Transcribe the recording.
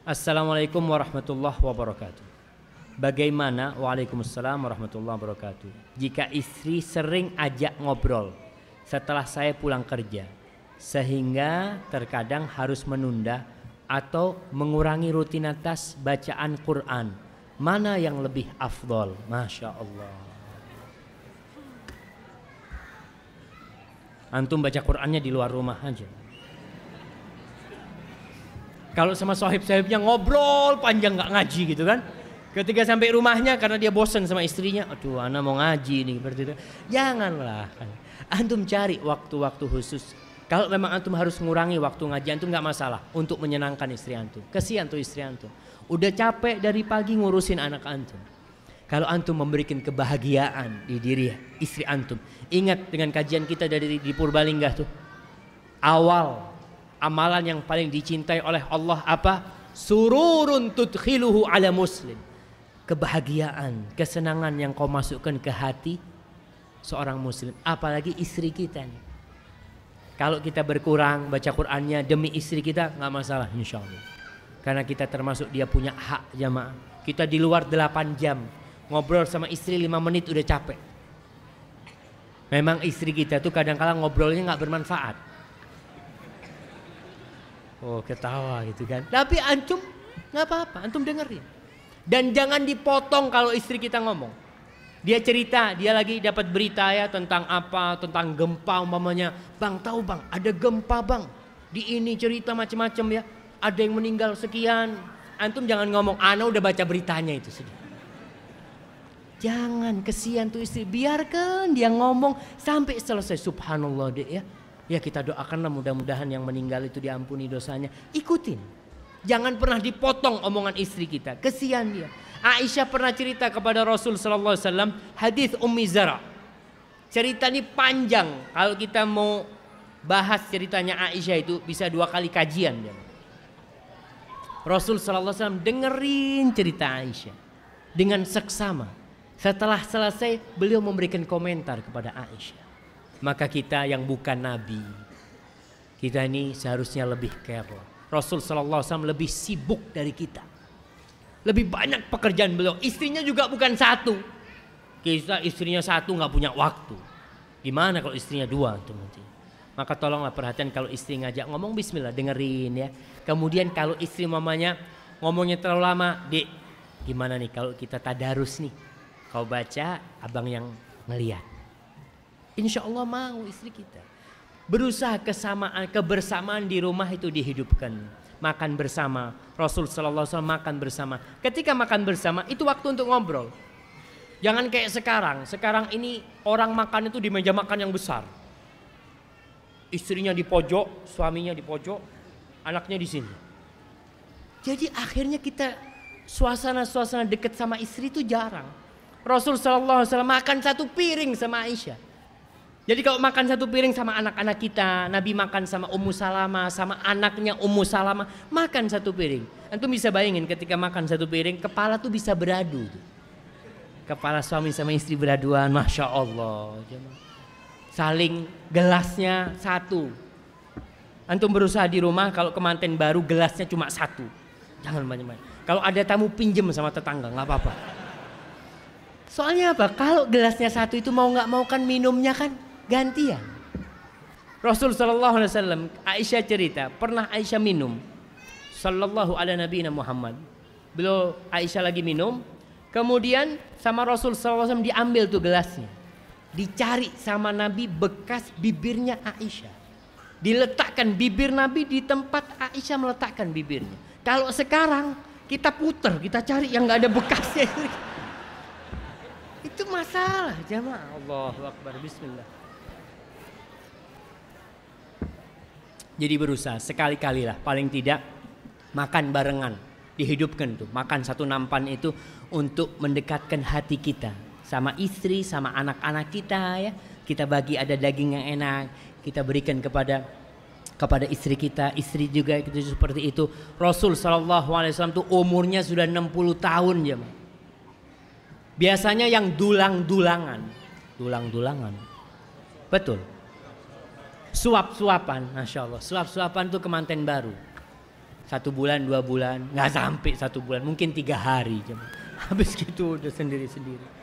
Assalamualaikum warahmatullahi wabarakatuh. Bagaimana Waalaikumsalam warahmatullahi wabarakatuh. Jika istri sering ajak ngobrol setelah saya pulang kerja sehingga terkadang harus menunda atau mengurangi rutinitas bacaan Quran. Mana yang lebih afdol? Masya Allah. Antum baca Qurannya di luar rumah aja. Kalau sama sahib-sahibnya ngobrol panjang nggak ngaji gitu kan. Ketika sampai rumahnya karena dia bosan sama istrinya, aduh anak mau ngaji nih seperti itu. Janganlah. Antum cari waktu-waktu khusus. Kalau memang antum harus mengurangi waktu ngaji antum nggak masalah untuk menyenangkan istri antum. Kesian tuh istri antum. Udah capek dari pagi ngurusin anak antum. Kalau antum memberikan kebahagiaan di diri istri antum. Ingat dengan kajian kita dari di Purbalingga tuh. Awal amalan yang paling dicintai oleh Allah apa? Sururun tudkhiluhu ala muslim. Kebahagiaan, kesenangan yang kau masukkan ke hati seorang muslim, apalagi istri kita nih. Kalau kita berkurang baca Qur'annya demi istri kita nggak masalah insya Allah. Karena kita termasuk dia punya hak jamaah. Kita di luar 8 jam ngobrol sama istri 5 menit udah capek. Memang istri kita tuh kadang-kala ngobrolnya nggak bermanfaat. Oh ketawa gitu kan. Tapi antum nggak apa-apa, antum dengerin. Dan jangan dipotong kalau istri kita ngomong. Dia cerita, dia lagi dapat berita ya tentang apa, tentang gempa umpamanya. Bang tahu bang, ada gempa bang. Di ini cerita macam-macam ya. Ada yang meninggal sekian. Antum jangan ngomong, Ana udah baca beritanya itu sudah. Jangan kesian tuh istri, biarkan dia ngomong sampai selesai. Subhanallah deh ya. Ya kita doakanlah mudah-mudahan yang meninggal itu diampuni dosanya. Ikutin. Jangan pernah dipotong omongan istri kita. Kesian dia. Aisyah pernah cerita kepada Rasul sallallahu alaihi wasallam hadis Ummi Zara. Cerita ini panjang. Kalau kita mau bahas ceritanya Aisyah itu bisa dua kali kajian dia. Rasul sallallahu alaihi wasallam dengerin cerita Aisyah dengan seksama. Setelah selesai beliau memberikan komentar kepada Aisyah. Maka kita yang bukan nabi, kita ini seharusnya lebih care. Rasul sallallahu alaihi lebih sibuk dari kita. Lebih banyak pekerjaan beliau. Istrinya juga bukan satu. Kita istrinya satu nggak punya waktu. Gimana kalau istrinya dua nanti? Maka tolonglah perhatian kalau istri ngajak ngomong Bismillah dengerin ya. Kemudian kalau istri mamanya ngomongnya terlalu lama, dek gimana nih kalau kita tadarus nih? Kau baca, abang yang ngeliat. Insya Allah mau istri kita. Berusaha kesamaan, kebersamaan di rumah itu dihidupkan. Makan bersama. Rasul Sallallahu Alaihi Wasallam makan bersama. Ketika makan bersama itu waktu untuk ngobrol. Jangan kayak sekarang. Sekarang ini orang makan itu di meja makan yang besar. Istrinya di pojok, suaminya di pojok, anaknya di sini. Jadi akhirnya kita suasana-suasana dekat sama istri itu jarang. Rasul Sallallahu Alaihi Wasallam makan satu piring sama Aisyah. Jadi kalau makan satu piring sama anak-anak kita, Nabi makan sama Ummu Salama, sama anaknya Ummu Salama, makan satu piring. Antum bisa bayangin ketika makan satu piring, kepala tuh bisa beradu. Kepala suami sama istri beraduan, masya Allah. Saling gelasnya satu. Antum berusaha di rumah kalau kemanten baru gelasnya cuma satu. Jangan banyak-banyak. Kalau ada tamu pinjem sama tetangga nggak apa-apa. Soalnya apa? Kalau gelasnya satu itu mau nggak mau kan minumnya kan gantian. Rasul Shallallahu Alaihi Wasallam Aisyah cerita pernah Aisyah minum Sallallahu Alaihi Nabi Muhammad. Beliau Aisyah lagi minum, kemudian sama Rasul Wasallam diambil tuh gelasnya, dicari sama Nabi bekas bibirnya Aisyah, diletakkan bibir Nabi di tempat Aisyah meletakkan bibirnya. Kalau sekarang kita puter, kita cari yang nggak ada bekasnya. Itu masalah jamaah. Allahu Akbar. Bismillah. Jadi berusaha sekali-kali lah paling tidak makan barengan dihidupkan tuh makan satu nampan itu untuk mendekatkan hati kita sama istri sama anak-anak kita ya. Kita bagi ada daging yang enak kita berikan kepada kepada istri kita istri juga itu seperti itu. Rasul Shallallahu Alaihi tuh umurnya sudah 60 tahun ya biasanya yang dulang-dulangan dulang-dulangan. Betul suap-suapan, masya Allah. Suap-suapan itu kemanten baru. Satu bulan, dua bulan, nggak sampai satu bulan, mungkin tiga hari. Habis gitu udah sendiri-sendiri.